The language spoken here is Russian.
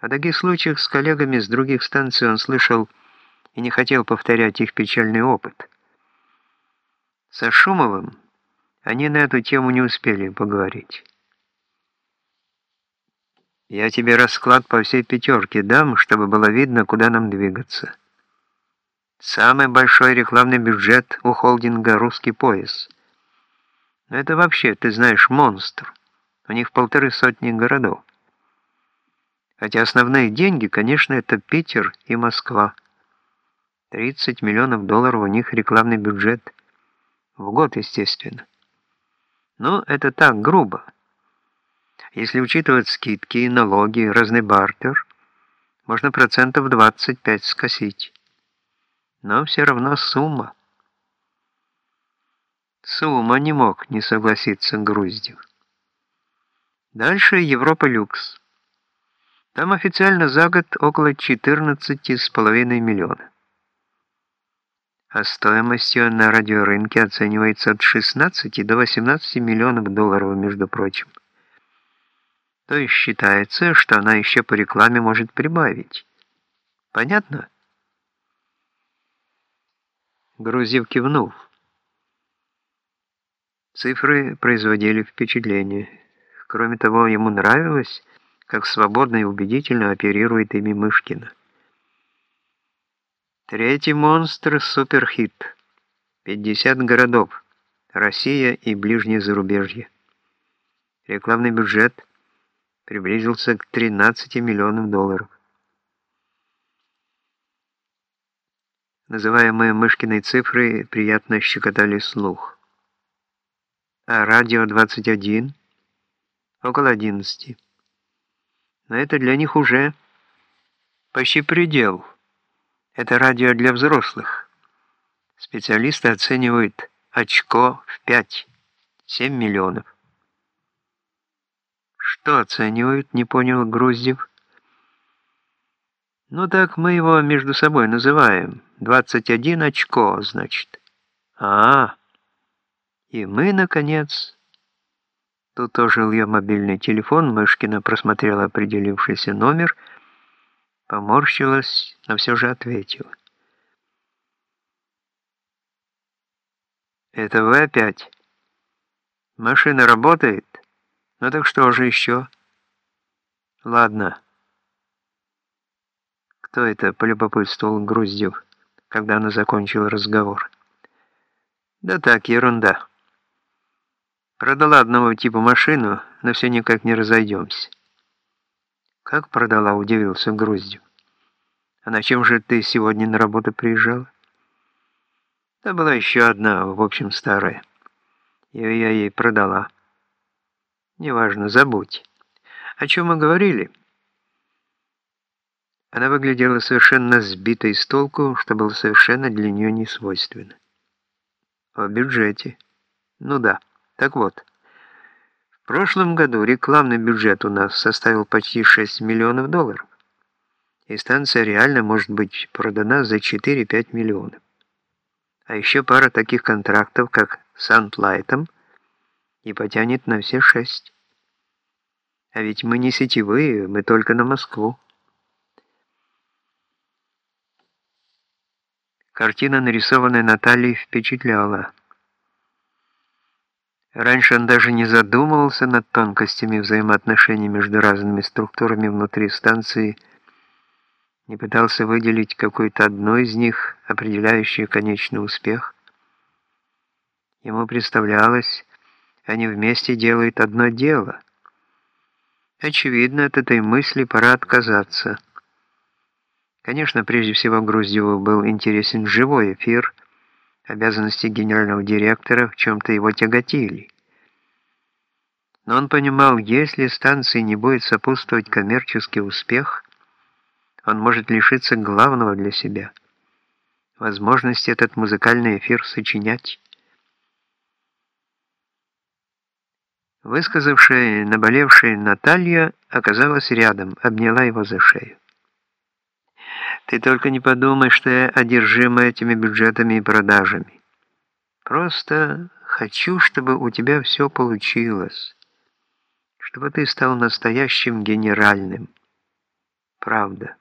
О таких случаях с коллегами с других станций он слышал и не хотел повторять их печальный опыт. Со Шумовым они на эту тему не успели поговорить. Я тебе расклад по всей пятерке дам, чтобы было видно, куда нам двигаться. Самый большой рекламный бюджет у холдинга «Русский пояс». Но это вообще, ты знаешь, монстр. У них полторы сотни городов. Хотя основные деньги, конечно, это Питер и Москва. 30 миллионов долларов у них рекламный бюджет. В год, естественно. Но это так, грубо. Если учитывать скидки, налоги, разный бартер, можно процентов 25 скосить. Но все равно сумма. Сумма не мог не согласиться Груздев. Дальше Европа Люкс. Там официально за год около 14,5 миллиона. А стоимость ее на радиорынке оценивается от 16 до 18 миллионов долларов, между прочим. То есть считается, что она еще по рекламе может прибавить. Понятно? Грузив кивнув. Цифры производили впечатление. Кроме того, ему нравилось, как свободно и убедительно оперирует ими Мышкина. Третий монстр — суперхит. 50 городов. Россия и ближнее зарубежье. Рекламный бюджет приблизился к 13 миллионам долларов. Называемые Мышкиной цифры приятно щекотали слух. А радио 21 около 11. Но это для них уже почти предел. Это радио для взрослых. Специалисты оценивают очко в 5, 7 миллионов. «Что оценивают?» — не понял Груздев. «Ну так мы его между собой называем. 21 очко, значит». «А, -а и мы, наконец...» Тут ожил ее мобильный телефон, Мышкина просмотрела определившийся номер, поморщилась, но все же ответила. «Это вы опять? Машина работает?» Ну так что же еще? Ладно. Кто это, полюбопытствовал Груздев, когда она закончила разговор? Да так, ерунда. Продала одного типа машину, но все никак не разойдемся. Как продала, удивился Груздев. А на чем же ты сегодня на работу приезжала? Да была еще одна, в общем, старая. Ее я ей продала. Неважно, забудь. О чем мы говорили? Она выглядела совершенно сбитой с толку, что было совершенно для нее не свойственно. О бюджете. Ну да. Так вот. В прошлом году рекламный бюджет у нас составил почти 6 миллионов долларов. И станция реально может быть продана за 4-5 миллионов. А еще пара таких контрактов, как с Антлайтом, и потянет на все шесть. А ведь мы не сетевые, мы только на Москву. Картина, нарисованная Натальей, впечатляла. Раньше он даже не задумывался над тонкостями взаимоотношений между разными структурами внутри станции, не пытался выделить какую-то одну из них, определяющую конечный успех. Ему представлялось, они вместе делают одно дело. Очевидно, от этой мысли пора отказаться. Конечно, прежде всего Груздеву был интересен живой эфир, обязанности генерального директора в чем-то его тяготили. Но он понимал, если станции не будет сопутствовать коммерческий успех, он может лишиться главного для себя – возможности этот музыкальный эфир сочинять. Высказавшая наболевшая Наталья оказалась рядом, обняла его за шею. «Ты только не подумай, что я одержима этими бюджетами и продажами. Просто хочу, чтобы у тебя все получилось, чтобы ты стал настоящим генеральным». правда.